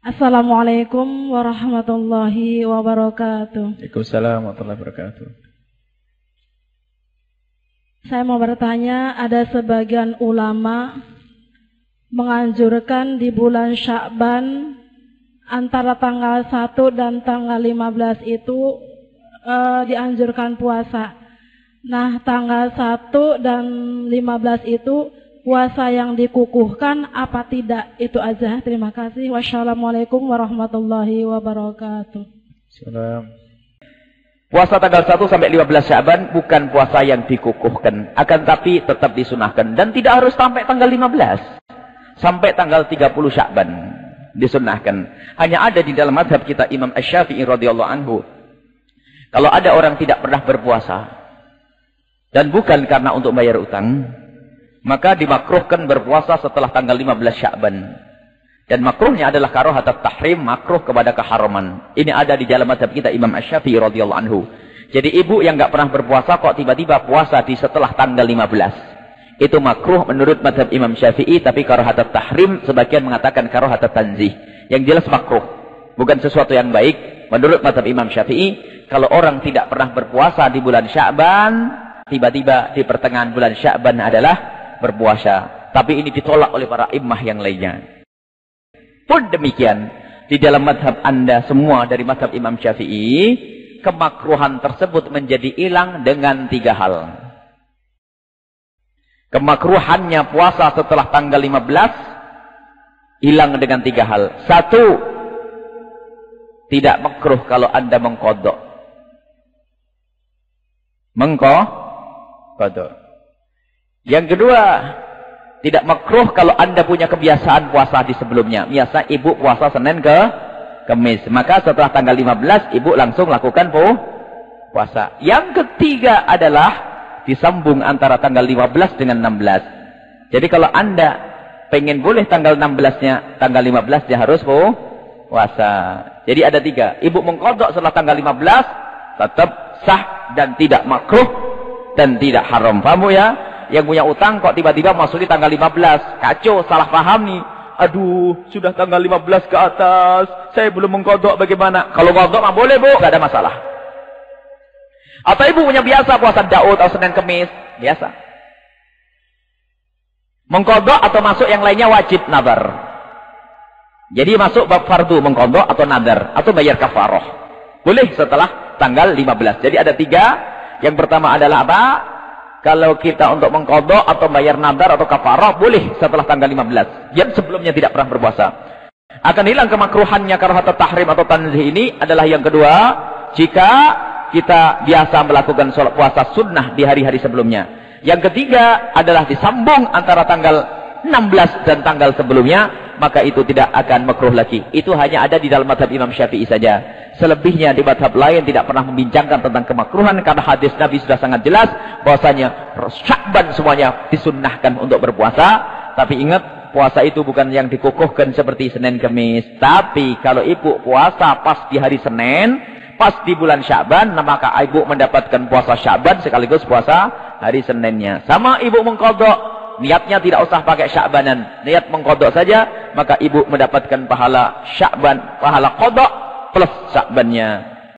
Assalamualaikum warahmatullahi wabarakatuh. Waalaikumsalam warahmatullahi wabarakatuh. Saya mau bertanya, ada sebagian ulama menganjurkan di bulan Syakban antara tanggal 1 dan tanggal 15 itu uh, dianjurkan puasa. Nah, tanggal 1 dan 15 itu puasa yang dikukuhkan apa tidak? Itu aja. Terima kasih. Wassalamualaikum warahmatullahi wabarakatuh. Salam. Puasa tanggal 1 sampai 15 Syaban bukan puasa yang dikukuhkan, akan tapi tetap disunahkan dan tidak harus sampai tanggal 15. Sampai tanggal 30 Syaban disunahkan. Hanya ada di dalam madhab kita Imam Ash-Syafi'i radhiyallahu anhu kalau ada orang tidak pernah berpuasa dan bukan karena untuk bayar utang, maka dimakruhkan berpuasa setelah tanggal 15 Sya'ban. Dan makruhnya adalah karohat tahrim, makruh kepada keharaman. Ini ada di dalam madhab kita Imam Ash-Syafi'i radhiyallahu anhu. Jadi ibu yang nggak pernah berpuasa kok tiba-tiba puasa di setelah tanggal 15. Itu makruh menurut madhab Imam Syafi'i, tapi karohat tahrim sebagian mengatakan karohat tanzih. Yang jelas makruh. Bukan sesuatu yang baik. Menurut madhab Imam Syafi'i, kalau orang tidak pernah berpuasa di bulan Sya'ban, tiba-tiba di pertengahan bulan Sya'ban adalah berpuasa. Tapi ini ditolak oleh para imah yang lainnya. Pun demikian, di dalam madhab anda semua dari madhab Imam Syafi'i, kemakruhan tersebut menjadi hilang dengan tiga hal. Kemakruhannya puasa setelah tanggal 15, hilang dengan tiga hal. Satu, tidak makruh kalau anda mengkodok mengko kodok. Yang kedua, tidak makruh kalau anda punya kebiasaan puasa di sebelumnya. Biasa ibu puasa Senin ke Kamis. Maka setelah tanggal 15, ibu langsung lakukan pu puasa. Yang ketiga adalah disambung antara tanggal 15 dengan 16. Jadi kalau anda pengen boleh tanggal 16-nya, tanggal 15-nya harus pu puasa. Jadi ada tiga. Ibu mengkodok setelah tanggal 15, tetap sah dan tidak makruh dan tidak haram. Paham ya? Yang punya utang kok tiba-tiba masuk di tanggal 15. Kacau, salah paham nih. Aduh, sudah tanggal 15 ke atas. Saya belum mengkodok bagaimana? Kalau kodok mah boleh, Bu. Gak ada masalah. Atau ibu punya biasa puasa Daud atau Senin Kemis. Biasa. Mengkodok atau masuk yang lainnya wajib nadar. Jadi masuk bab fardu mengkodok atau nadar. Atau bayar kafaroh. Boleh setelah tanggal 15. Jadi ada tiga. Yang pertama adalah apa? Kalau kita untuk mengkodok atau bayar nadar atau kafarah, boleh setelah tanggal 15. Yang sebelumnya tidak pernah berpuasa. Akan hilang kemakruhannya karahat tahrim atau tanzih ini adalah yang kedua. Jika kita biasa melakukan sholat puasa sunnah di hari-hari sebelumnya. Yang ketiga adalah disambung antara tanggal 16 dan tanggal sebelumnya. Maka itu tidak akan makruh lagi. Itu hanya ada di dalam madhab Imam Syafi'i saja. Selebihnya di madhab lain tidak pernah membincangkan tentang kemakruhan karena hadis Nabi sudah sangat jelas bahwasanya Syakban semuanya disunnahkan untuk berpuasa. Tapi ingat puasa itu bukan yang dikukuhkan seperti Senin Kemis. Tapi kalau ibu puasa pas di hari Senin, pas di bulan Syakban, maka ibu mendapatkan puasa Syakban sekaligus puasa hari Seninnya. Sama ibu mengkodok niatnya tidak usah pakai syakbanan. Niat mengkodok saja, maka ibu mendapatkan pahala syakban, pahala kodok plus sakbannya